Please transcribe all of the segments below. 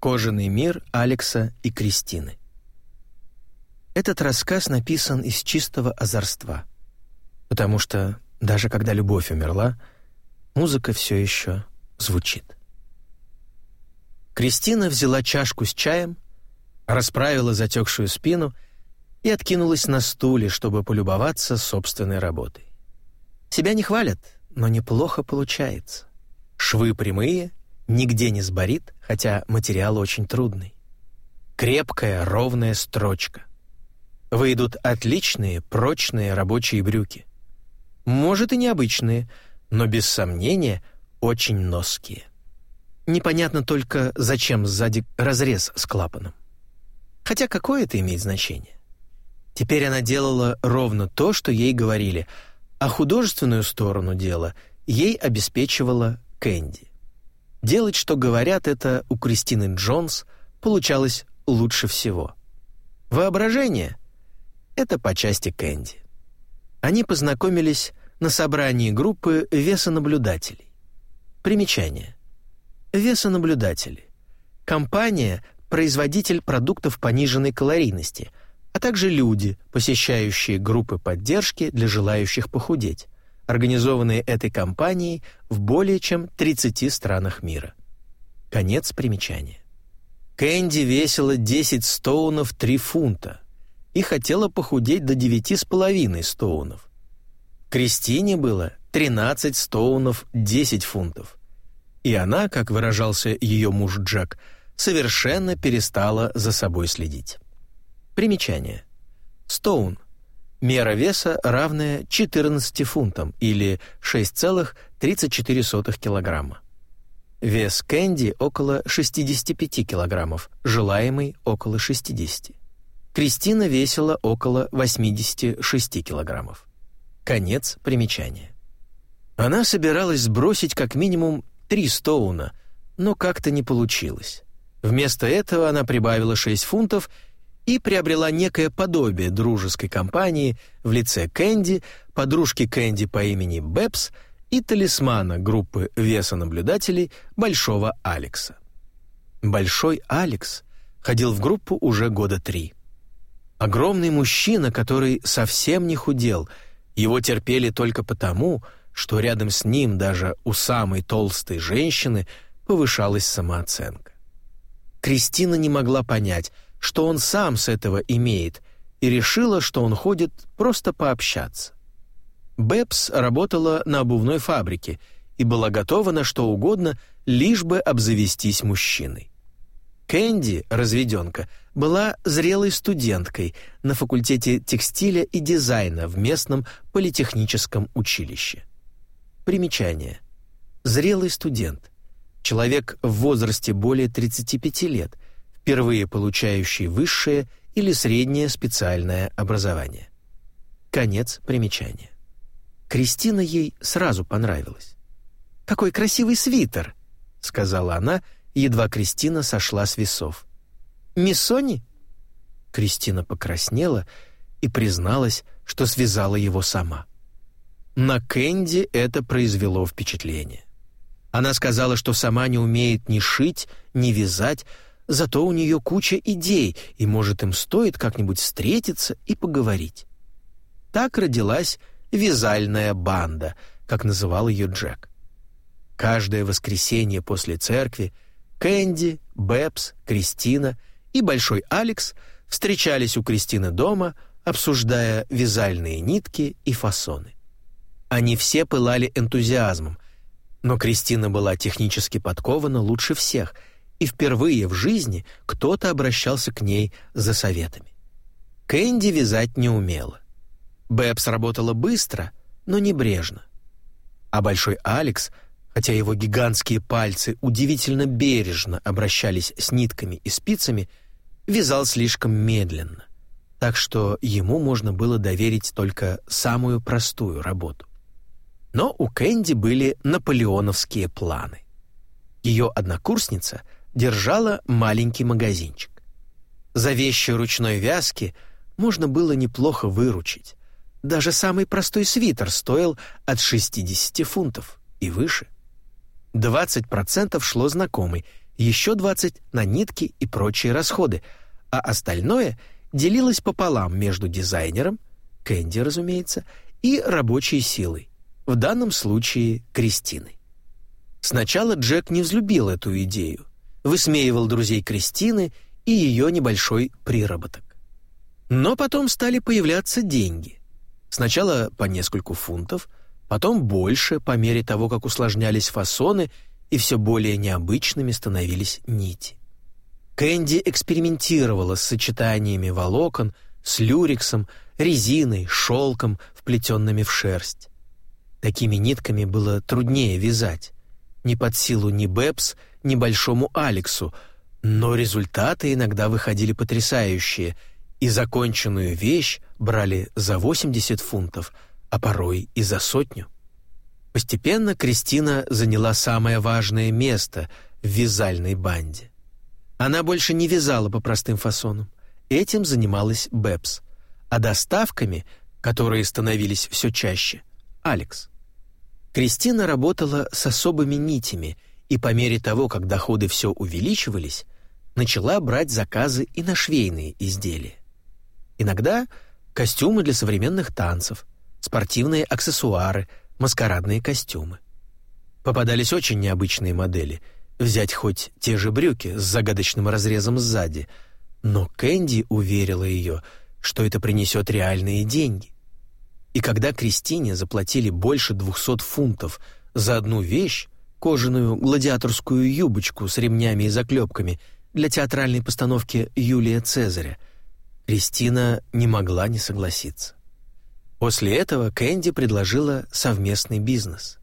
Кожаный мир Алекса и Кристины. Этот рассказ написан из чистого озорства, потому что даже когда любовь умерла, музыка все еще звучит. Кристина взяла чашку с чаем, расправила затекшую спину и откинулась на стуле, чтобы полюбоваться собственной работой. Себя не хвалят, но неплохо получается. Швы прямые, нигде не сборит, хотя материал очень трудный. Крепкая, ровная строчка. Выйдут отличные, прочные рабочие брюки. Может и необычные, но без сомнения очень ноские. Непонятно только, зачем сзади разрез с клапаном. Хотя какое это имеет значение? Теперь она делала ровно то, что ей говорили, а художественную сторону дела ей обеспечивала Кэнди. Делать, что говорят, это у Кристины Джонс получалось лучше всего. Воображение — это по части Кэнди. Они познакомились на собрании группы весонаблюдателей. Примечание. Весонаблюдатели. Компания — производитель продуктов пониженной калорийности, а также люди, посещающие группы поддержки для желающих похудеть организованные этой компанией в более чем 30 странах мира. Конец примечания. Кэнди весила 10 стоунов 3 фунта и хотела похудеть до 9,5 стоунов. Кристине было 13 стоунов 10 фунтов. И она, как выражался ее муж Джек, совершенно перестала за собой следить. Примечание. Стоун – Мера веса равная 14 фунтам или 6,34 килограмма. Вес Кэнди около 65 килограммов, желаемый около 60. Кристина весила около 86 килограммов. Конец примечания. Она собиралась сбросить как минимум 3 стоуна, но как-то не получилось. Вместо этого она прибавила 6 фунтов и приобрела некое подобие дружеской компании в лице Кэнди, подружки Кэнди по имени Бэпс и талисмана группы весонаблюдателей Большого Алекса. Большой Алекс ходил в группу уже года три. Огромный мужчина, который совсем не худел, его терпели только потому, что рядом с ним даже у самой толстой женщины повышалась самооценка. Кристина не могла понять, что он сам с этого имеет, и решила, что он ходит просто пообщаться. Бэбс работала на обувной фабрике и была готова на что угодно, лишь бы обзавестись мужчиной. Кэнди, разведенка, была зрелой студенткой на факультете текстиля и дизайна в местном политехническом училище. Примечание. Зрелый студент. Человек в возрасте более 35 лет – впервые получающий высшее или среднее специальное образование. Конец примечания. Кристина ей сразу понравилась. «Какой красивый свитер!» — сказала она, едва Кристина сошла с весов. «Миссони?» Кристина покраснела и призналась, что связала его сама. На Кэнди это произвело впечатление. Она сказала, что сама не умеет ни шить, ни вязать, Зато у нее куча идей, и, может, им стоит как-нибудь встретиться и поговорить. Так родилась «вязальная банда», как называл ее Джек. Каждое воскресенье после церкви Кэнди, Бэбс, Кристина и Большой Алекс встречались у Кристины дома, обсуждая вязальные нитки и фасоны. Они все пылали энтузиазмом, но Кристина была технически подкована лучше всех — и впервые в жизни кто-то обращался к ней за советами. Кэнди вязать не умела. Бэбс работала быстро, но небрежно. А Большой Алекс, хотя его гигантские пальцы удивительно бережно обращались с нитками и спицами, вязал слишком медленно, так что ему можно было доверить только самую простую работу. Но у Кэнди были наполеоновские планы. Ее однокурсница — держала маленький магазинчик. За вещи ручной вязки можно было неплохо выручить. Даже самый простой свитер стоил от 60 фунтов и выше. 20% шло знакомой, еще 20 на нитки и прочие расходы, а остальное делилось пополам между дизайнером, Кэнди, разумеется, и рабочей силой, в данном случае Кристиной. Сначала Джек не взлюбил эту идею, высмеивал друзей Кристины и ее небольшой приработок. Но потом стали появляться деньги. Сначала по нескольку фунтов, потом больше по мере того, как усложнялись фасоны и все более необычными становились нити. Кэнди экспериментировала с сочетаниями волокон, с люрексом, резиной, шелком, вплетенными в шерсть. Такими нитками было труднее вязать. Не под силу ни Бэбс, ни Большому Алексу, но результаты иногда выходили потрясающие, и законченную вещь брали за 80 фунтов, а порой и за сотню. Постепенно Кристина заняла самое важное место в вязальной банде. Она больше не вязала по простым фасонам. Этим занималась Бэбс. А доставками, которые становились все чаще, Алекс. Кристина работала с особыми нитями и по мере того, как доходы все увеличивались, начала брать заказы и на швейные изделия. Иногда костюмы для современных танцев, спортивные аксессуары, маскарадные костюмы. Попадались очень необычные модели. Взять хоть те же брюки с загадочным разрезом сзади. Но Кэнди уверила ее, что это принесет реальные деньги. И когда Кристине заплатили больше 200 фунтов за одну вещь, кожаную гладиаторскую юбочку с ремнями и заклепками для театральной постановки Юлия Цезаря, Кристина не могла не согласиться. После этого Кэнди предложила совместный бизнес.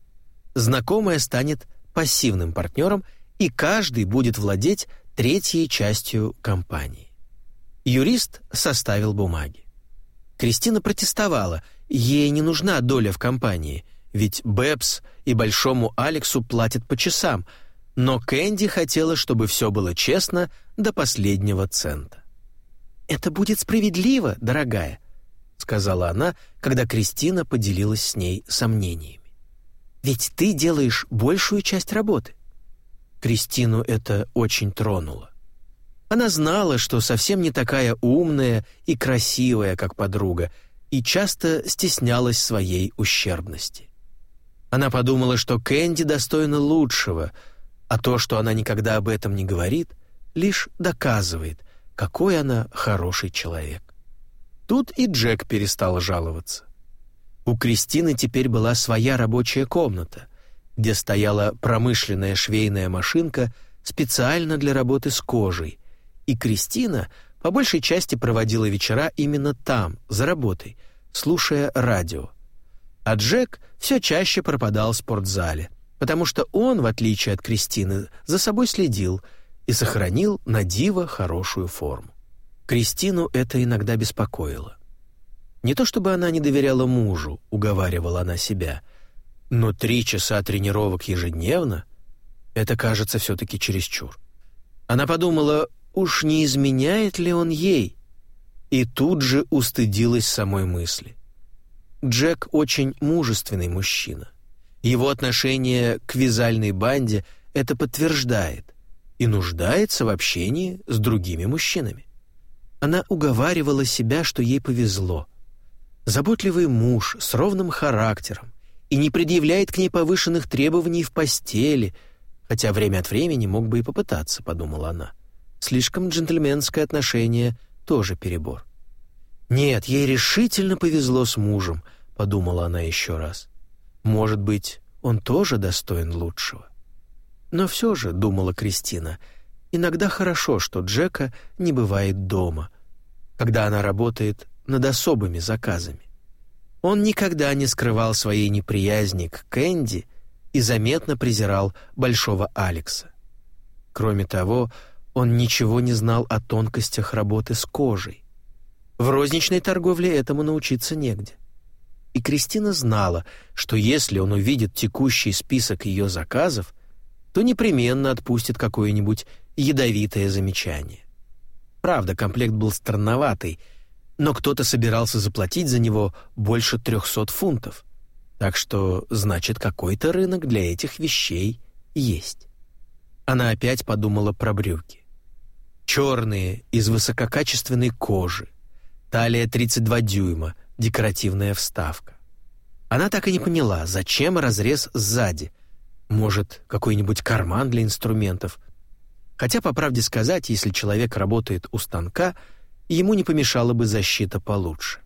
Знакомая станет пассивным партнером, и каждый будет владеть третьей частью компании. Юрист составил бумаги. Кристина протестовала – Ей не нужна доля в компании, ведь Бэбс и Большому Алексу платят по часам, но Кэнди хотела, чтобы все было честно до последнего цента. «Это будет справедливо, дорогая», — сказала она, когда Кристина поделилась с ней сомнениями. «Ведь ты делаешь большую часть работы». Кристину это очень тронуло. Она знала, что совсем не такая умная и красивая, как подруга, и часто стеснялась своей ущербности. Она подумала, что Кэнди достойна лучшего, а то, что она никогда об этом не говорит, лишь доказывает, какой она хороший человек. Тут и Джек перестал жаловаться. У Кристины теперь была своя рабочая комната, где стояла промышленная швейная машинка специально для работы с кожей, и Кристина — по большей части проводила вечера именно там, за работой, слушая радио. А Джек все чаще пропадал в спортзале, потому что он, в отличие от Кристины, за собой следил и сохранил на диво хорошую форму. Кристину это иногда беспокоило. Не то чтобы она не доверяла мужу, уговаривала она себя, но три часа тренировок ежедневно — это кажется все-таки чересчур. Она подумала, уж не изменяет ли он ей? И тут же устыдилась самой мысли. Джек очень мужественный мужчина. Его отношение к вязальной банде это подтверждает и нуждается в общении с другими мужчинами. Она уговаривала себя, что ей повезло. Заботливый муж с ровным характером и не предъявляет к ней повышенных требований в постели, хотя время от времени мог бы и попытаться, подумала она. Слишком джентльменское отношение — тоже перебор. «Нет, ей решительно повезло с мужем», — подумала она еще раз. «Может быть, он тоже достоин лучшего». Но все же, думала Кристина, иногда хорошо, что Джека не бывает дома, когда она работает над особыми заказами. Он никогда не скрывал своей неприязни к Кэнди и заметно презирал Большого Алекса. Кроме того, он ничего не знал о тонкостях работы с кожей. В розничной торговле этому научиться негде. И Кристина знала, что если он увидит текущий список ее заказов, то непременно отпустит какое-нибудь ядовитое замечание. Правда, комплект был странноватый, но кто-то собирался заплатить за него больше трехсот фунтов. Так что, значит, какой-то рынок для этих вещей есть. она опять подумала про брюки. Черные, из высококачественной кожи, талия 32 дюйма, декоративная вставка. Она так и не поняла, зачем разрез сзади. Может, какой-нибудь карман для инструментов. Хотя, по правде сказать, если человек работает у станка, ему не помешала бы защита получше.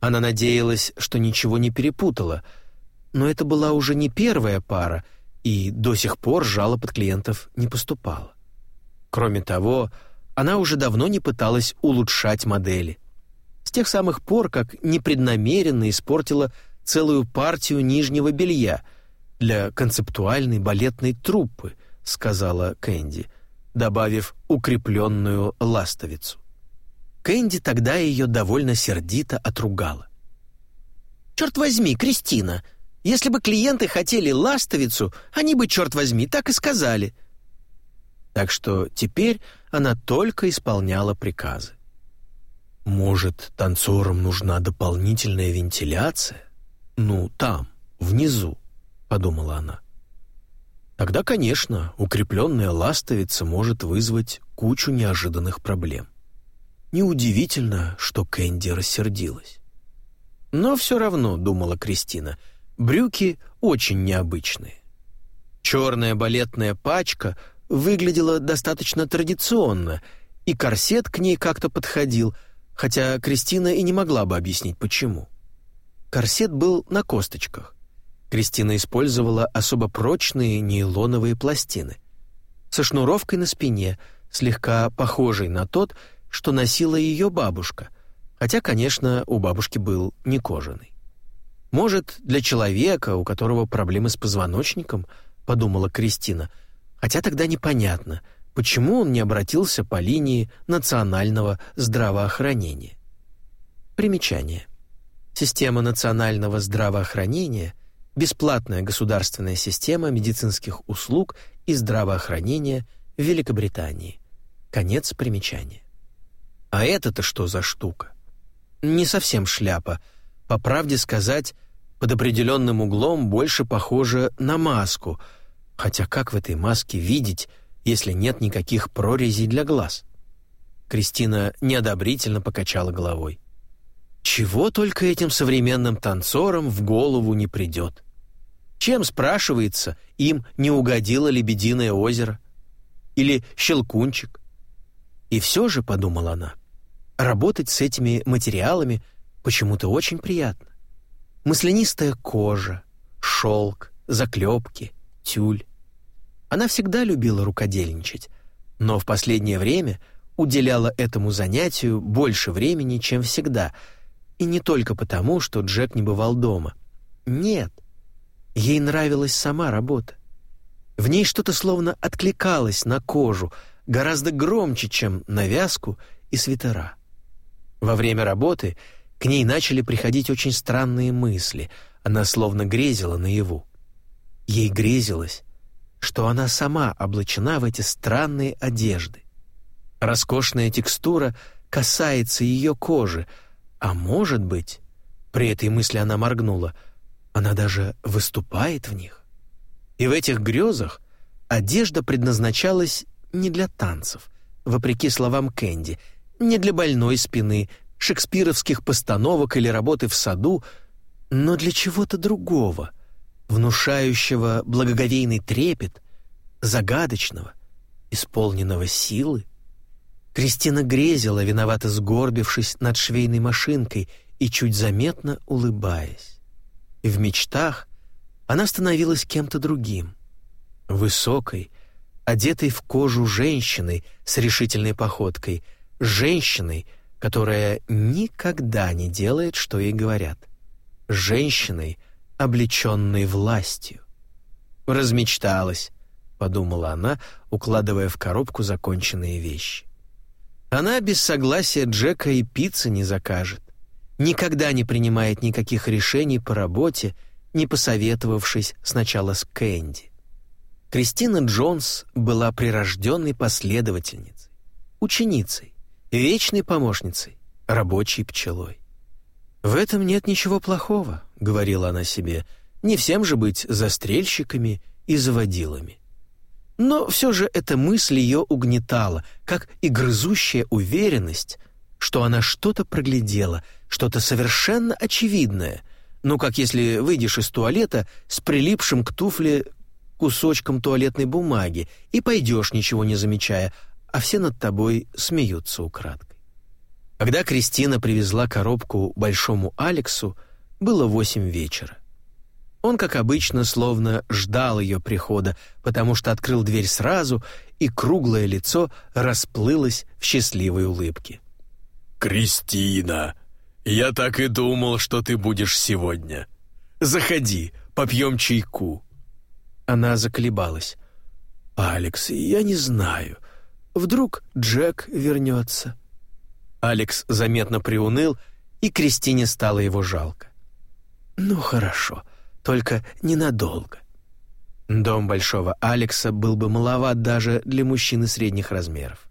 Она надеялась, что ничего не перепутала, но это была уже не первая пара, и до сих пор жалоб от клиентов не поступало. Кроме того, она уже давно не пыталась улучшать модели. С тех самых пор, как непреднамеренно испортила целую партию нижнего белья для концептуальной балетной труппы, сказала Кэнди, добавив укрепленную ластовицу. Кэнди тогда ее довольно сердито отругала. «Черт возьми, Кристина, если бы клиенты хотели ластовицу, они бы, черт возьми, так и сказали». Так что теперь она только исполняла приказы. «Может, танцорам нужна дополнительная вентиляция?» «Ну, там, внизу», — подумала она. Тогда, конечно, укрепленная ластовица может вызвать кучу неожиданных проблем. Неудивительно, что Кэнди рассердилась. Но все равно, думала Кристина, брюки очень необычные. Черная балетная пачка выглядела достаточно традиционно, и корсет к ней как-то подходил, хотя Кристина и не могла бы объяснить, почему. Корсет был на косточках. Кристина использовала особо прочные нейлоновые пластины. Со шнуровкой на спине, слегка похожей на тот, что носила ее бабушка, хотя, конечно, у бабушки был не кожаный. «Может, для человека, у которого проблемы с позвоночником», — подумала Кристина, хотя тогда непонятно, почему он не обратился по линии национального здравоохранения. Примечание. Система национального здравоохранения – бесплатная государственная система медицинских услуг и здравоохранения в Великобритании. Конец примечания. А это-то что за штука? Не совсем шляпа. По правде сказать, под определенным углом больше похоже на маску, хотя как в этой маске видеть, если нет никаких прорезей для глаз? Кристина неодобрительно покачала головой. Чего только этим современным танцорам в голову не придет. Чем, спрашивается, им не угодило Лебединое озеро? Или Щелкунчик? И все же, подумала она, работать с этими материалами почему-то очень приятно. Маслянистая кожа, шелк, заклепки, тюль. Она всегда любила рукодельничать, но в последнее время уделяла этому занятию больше времени, чем всегда — и не только потому, что Джек не бывал дома. Нет. Ей нравилась сама работа. В ней что-то словно откликалось на кожу, гораздо громче, чем на вязку и свитера. Во время работы к ней начали приходить очень странные мысли. Она словно грезила наяву. Ей грезилось, что она сама облачена в эти странные одежды. Роскошная текстура касается ее кожи, а может быть, при этой мысли она моргнула, она даже выступает в них. И в этих грезах одежда предназначалась не для танцев, вопреки словам Кэнди, не для больной спины, шекспировских постановок или работы в саду, но для чего-то другого, внушающего благоговейный трепет, загадочного, исполненного силы Кристина грезила, виновато сгорбившись над швейной машинкой и чуть заметно улыбаясь. В мечтах она становилась кем-то другим. Высокой, одетой в кожу женщиной с решительной походкой, женщиной, которая никогда не делает, что ей говорят, женщиной, облеченной властью. «Размечталась», — подумала она, укладывая в коробку законченные вещи. Она без согласия Джека и пиццы не закажет. Никогда не принимает никаких решений по работе, не посоветовавшись сначала с Кэнди. Кристина Джонс была прирожденной последовательницей, ученицей, вечной помощницей, рабочей пчелой. «В этом нет ничего плохого», — говорила она себе, — «не всем же быть застрельщиками и заводилами». Но все же эта мысль ее угнетала, как и грызущая уверенность, что она что-то проглядела, что-то совершенно очевидное, ну, как если выйдешь из туалета с прилипшим к туфле кусочком туалетной бумаги и пойдешь, ничего не замечая, а все над тобой смеются украдкой. Когда Кристина привезла коробку большому Алексу, было восемь вечера. Он, как обычно, словно ждал ее прихода, потому что открыл дверь сразу, и круглое лицо расплылось в счастливой улыбке. «Кристина, я так и думал, что ты будешь сегодня. Заходи, попьем чайку». Она заколебалась. «Алекс, я не знаю. Вдруг Джек вернется?» Алекс заметно приуныл, и Кристине стало его жалко. «Ну хорошо, только ненадолго». Дом большого Алекса был бы маловат даже для мужчины средних размеров.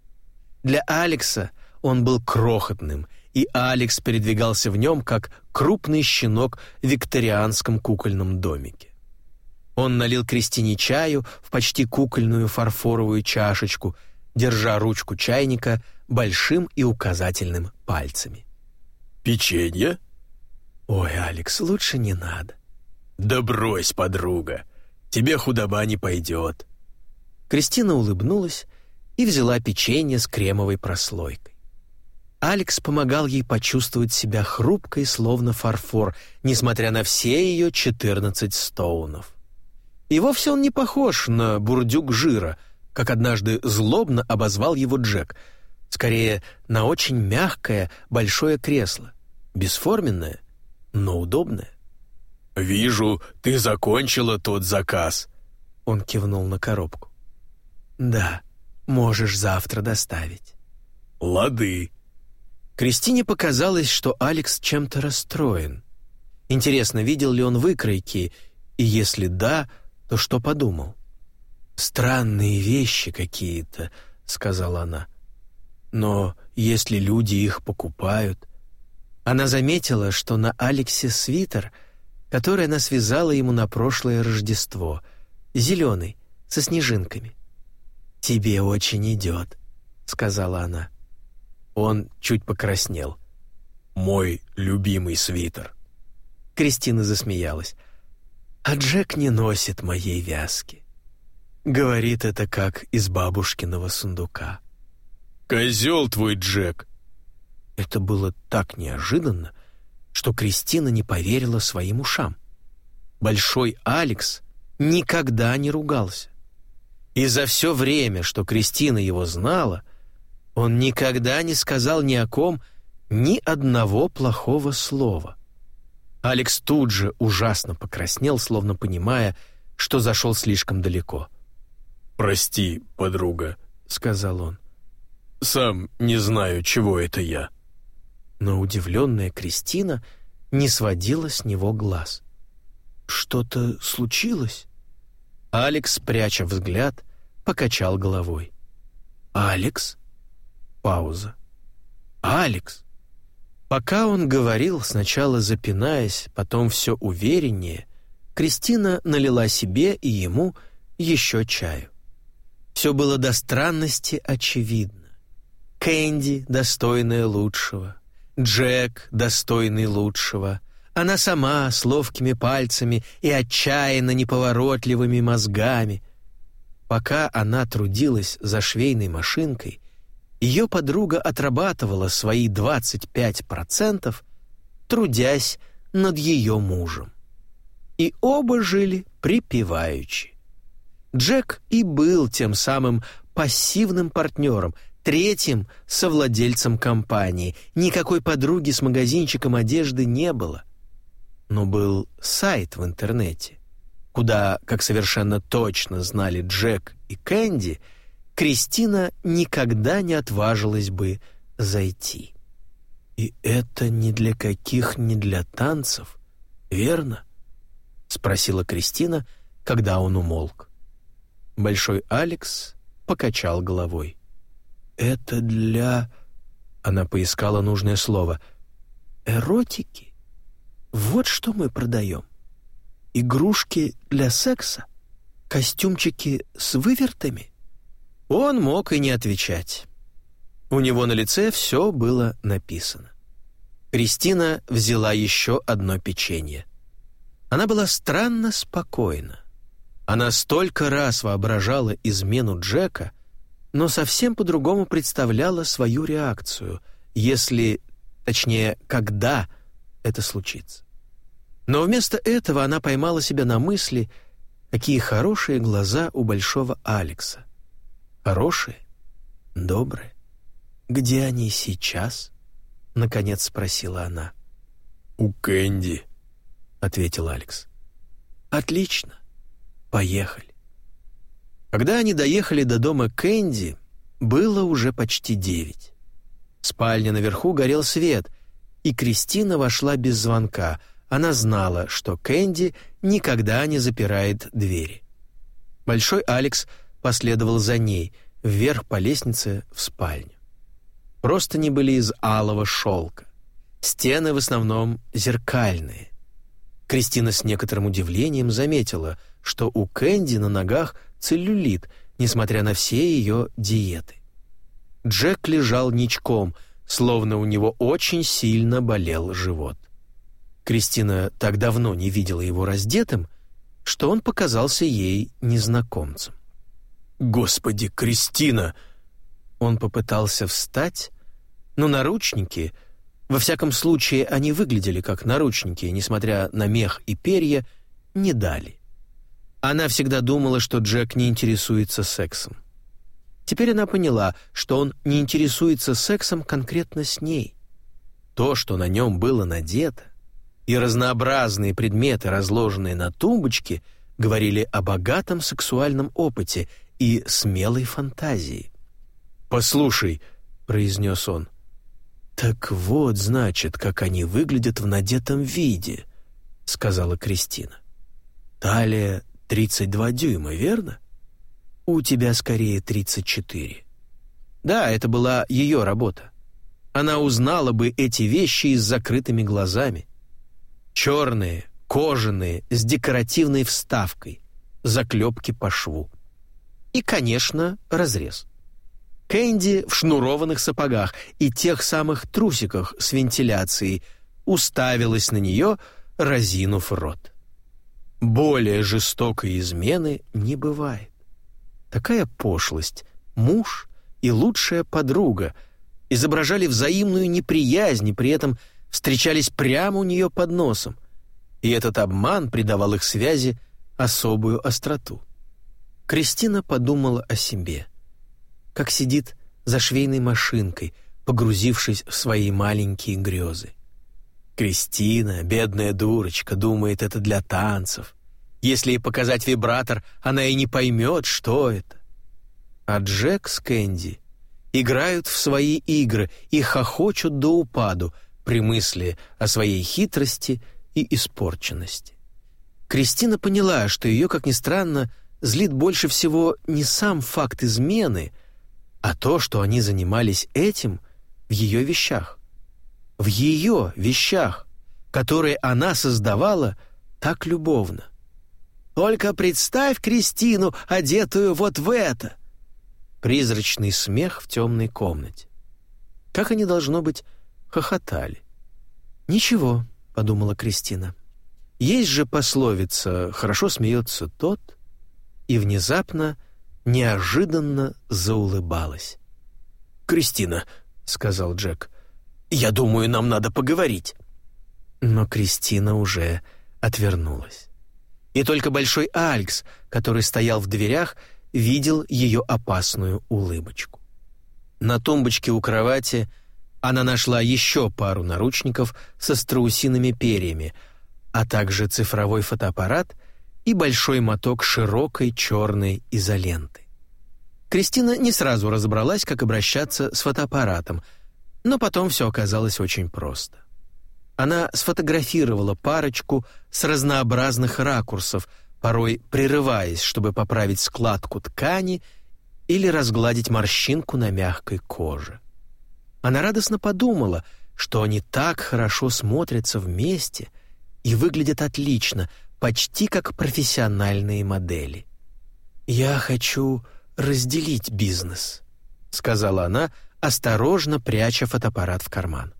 Для Алекса он был крохотным, и Алекс передвигался в нем, как крупный щенок в викторианском кукольном домике. Он налил Кристине чаю в почти кукольную фарфоровую чашечку, держа ручку чайника большим и указательным пальцами. «Печенье?» «Ой, Алекс, лучше не надо». «Да брось, подруга, тебе худоба не пойдет». Кристина улыбнулась и взяла печенье с кремовой прослойкой. Алекс помогал ей почувствовать себя хрупкой, словно фарфор, несмотря на все ее 14 стоунов. И вовсе он не похож на бурдюк жира, как однажды злобно обозвал его Джек. Скорее, на очень мягкое большое кресло. Бесформенное, но удобное. «Вижу, ты закончила тот заказ», — он кивнул на коробку. «Да, можешь завтра доставить». «Лады». Кристине показалось, что Алекс чем-то расстроен. Интересно, видел ли он выкройки, и если да, то что подумал? «Странные вещи какие-то», — сказала она. «Но если люди их покупают...» Она заметила, что на Алексе свитер, который она связала ему на прошлое Рождество, зеленый, со снежинками. «Тебе очень идет», — сказала она. Он чуть покраснел. «Мой любимый свитер». Кристина засмеялась а Джек не носит моей вязки. Говорит это как из бабушкиного сундука. «Козел твой Джек!» Это было так неожиданно, что Кристина не поверила своим ушам. Большой Алекс никогда не ругался. И за все время, что Кристина его знала, он никогда не сказал ни о ком ни одного плохого слова. Алекс тут же ужасно покраснел, словно понимая, что зашел слишком далеко. «Прости, подруга», — сказал он. «Сам не знаю, чего это я». Но удивленная Кристина не сводила с него глаз. «Что-то случилось?» Алекс, пряча взгляд, покачал головой. «Алекс?» Пауза. «Алекс?» Пока он говорил, сначала запинаясь, потом все увереннее, Кристина налила себе и ему еще чаю. Все было до странности очевидно. Кэнди, достойная лучшего, Джек, достойный лучшего, она сама с ловкими пальцами и отчаянно неповоротливыми мозгами. Пока она трудилась за швейной машинкой, ее подруга отрабатывала свои 25%, трудясь над ее мужем. И оба жили припеваючи. Джек и был тем самым пассивным партнером, третьим совладельцем компании. Никакой подруги с магазинчиком одежды не было. Но был сайт в интернете, куда, как совершенно точно знали Джек и Кэнди, Кристина никогда не отважилась бы зайти. «И это ни для каких, ни для танцев, верно?» — спросила Кристина, когда он умолк. Большой Алекс покачал головой. «Это для...» — она поискала нужное слово. «Эротики? Вот что мы продаем. Игрушки для секса?» костюмчики с вывертами?» Он мог и не отвечать. У него на лице все было написано. Кристина взяла еще одно печенье. Она была странно спокойна. Она столько раз воображала измену Джека, но совсем по-другому представляла свою реакцию, если, точнее, когда это случится. Но вместо этого она поймала себя на мысли, какие хорошие глаза у большого Алекса. Хорошие, добрые. Где они сейчас? — наконец спросила она. «У Кэнди», — ответил Алекс. «Отлично. Поехали». Когда они доехали до дома Кэнди, было уже почти девять. Спальня наверху горел свет, и Кристина вошла без звонка. Она знала, что Кэнди никогда не запирает двери. Большой Алекс последовал за ней, вверх по лестнице в спальню. Простыни были из алого шелка. Стены в основном зеркальные. Кристина с некоторым удивлением заметила, что у Кэнди на ногах целлюлит, несмотря на все ее диеты. Джек лежал ничком, словно у него очень сильно болел живот. Кристина так давно не видела его раздетым, что он показался ей незнакомцем. «Господи, Кристина!» Он попытался встать, но наручники, во всяком случае они выглядели как наручники, несмотря на мех и перья, не дали. Она всегда думала, что Джек не интересуется сексом. Теперь она поняла, что он не интересуется сексом конкретно с ней. То, что на нем было надето, и разнообразные предметы, разложенные на тумбочке, говорили о богатом сексуальном опыте и смелой фантазии. «Послушай», — произнес он, — «так вот, значит, как они выглядят в надетом виде», — сказала Кристина. «Талия 32 дюйма, верно? У тебя скорее 34». Да, это была ее работа. Она узнала бы эти вещи с закрытыми глазами. Черные, кожаные, с декоративной вставкой, заклепки по шву. И, конечно, разрез. Кэнди в шнурованных сапогах и тех самых трусиках с вентиляцией уставилась на нее, разинув рот. Более жестокой измены не бывает. Такая пошлость, муж и лучшая подруга изображали взаимную неприязнь и при этом встречались прямо у нее под носом, и этот обман придавал их связи особую остроту. Кристина подумала о себе как сидит за швейной машинкой, погрузившись в свои маленькие грезы. Кристина, бедная дурочка, думает это для танцев. Если ей показать вибратор, она и не поймет, что это. А Джек с Кэнди играют в свои игры и хохочут до упаду при мысли о своей хитрости и испорченности. Кристина поняла, что ее, как ни странно, злит больше всего не сам факт измены, а то, что они занимались этим в ее вещах. В ее вещах, которые она создавала так любовно. «Только представь Кристину, одетую вот в это!» Призрачный смех в темной комнате. Как они, должно быть, хохотали. «Ничего», — подумала Кристина. «Есть же пословица «хорошо смеется тот», и внезапно — неожиданно заулыбалась. «Кристина», — сказал Джек, — «я думаю, нам надо поговорить». Но Кристина уже отвернулась. И только большой Алекс, который стоял в дверях, видел ее опасную улыбочку. На тумбочке у кровати она нашла еще пару наручников со страусиными перьями, а также цифровой фотоаппарат и большой моток широкой черной изоленты. Кристина не сразу разобралась, как обращаться с фотоаппаратом, но потом все оказалось очень просто. Она сфотографировала парочку с разнообразных ракурсов, порой прерываясь, чтобы поправить складку ткани или разгладить морщинку на мягкой коже. Она радостно подумала, что они так хорошо смотрятся вместе и выглядят отлично, почти как профессиональные модели. «Я хочу разделить бизнес», — сказала она, осторожно пряча фотоаппарат в карман.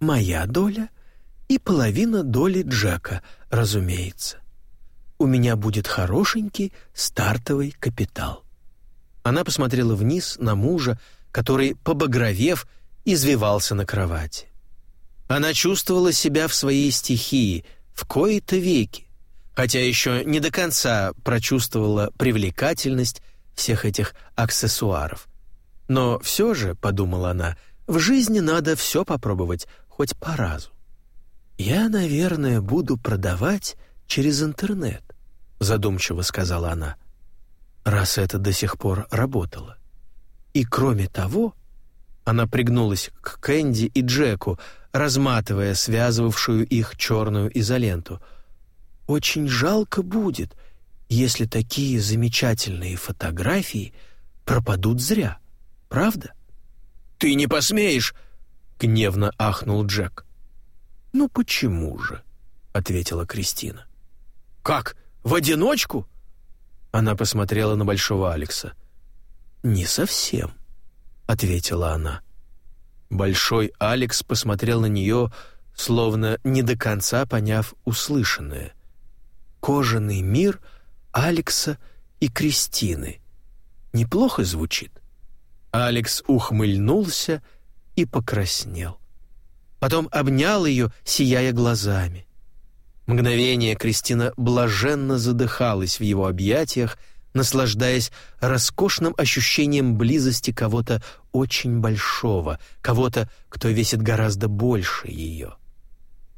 «Моя доля и половина доли Джека, разумеется. У меня будет хорошенький стартовый капитал». Она посмотрела вниз на мужа, который, побагровев, извивался на кровати. Она чувствовала себя в своей стихии в кои-то веки, хотя еще не до конца прочувствовала привлекательность всех этих аксессуаров. Но все же, подумала она, в жизни надо все попробовать, хоть по разу. «Я, наверное, буду продавать через интернет», задумчиво сказала она, раз это до сих пор работало. И кроме того, она пригнулась к Кэнди и Джеку, разматывая связывавшую их черную изоленту. «Очень жалко будет, если такие замечательные фотографии пропадут зря, правда?» «Ты не посмеешь!» — гневно ахнул Джек. «Ну почему же?» — ответила Кристина. «Как? В одиночку?» Она посмотрела на Большого Алекса. «Не совсем», — ответила она. Большой Алекс посмотрел на нее, словно не до конца поняв услышанное. «Кожаный мир Алекса и Кристины». Неплохо звучит. Алекс ухмыльнулся и покраснел. Потом обнял ее, сияя глазами. Мгновение Кристина блаженно задыхалась в его объятиях, наслаждаясь роскошным ощущением близости кого-то очень большого, кого-то, кто весит гораздо больше ее.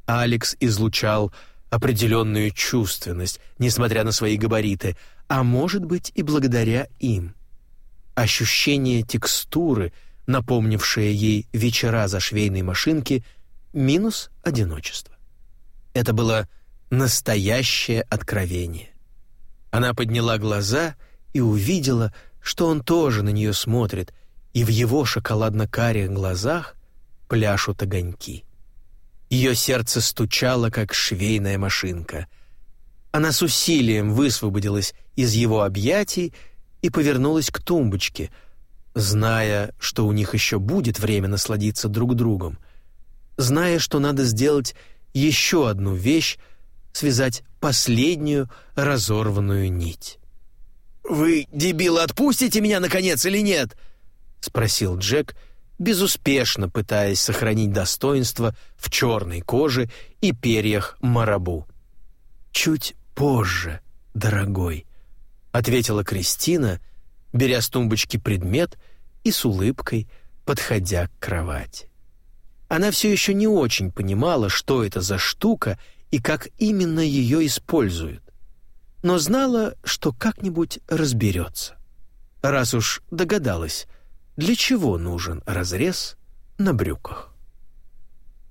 Алекс излучал определенную чувственность, несмотря на свои габариты, а может быть и благодаря им. Ощущение текстуры, напомнившее ей вечера за швейной машинки, минус одиночество. Это было настоящее откровение. Она подняла глаза и увидела, что он тоже на нее смотрит, и в его шоколадно-карих глазах пляшут огоньки. Ее сердце стучало, как швейная машинка. Она с усилием высвободилась из его объятий и повернулась к тумбочке, зная, что у них еще будет время насладиться друг другом, зная, что надо сделать еще одну вещь, связать последнюю разорванную нить. «Вы, дебилы, отпустите меня, наконец, или нет?» — спросил Джек, безуспешно пытаясь сохранить достоинство в черной коже и перьях марабу. «Чуть позже, дорогой», — ответила Кристина, беря с тумбочки предмет и с улыбкой подходя к кровати. Она все еще не очень понимала, что это за штука и как именно ее используют, но знала, что как-нибудь разберется. Раз уж догадалась, для чего нужен разрез на брюках.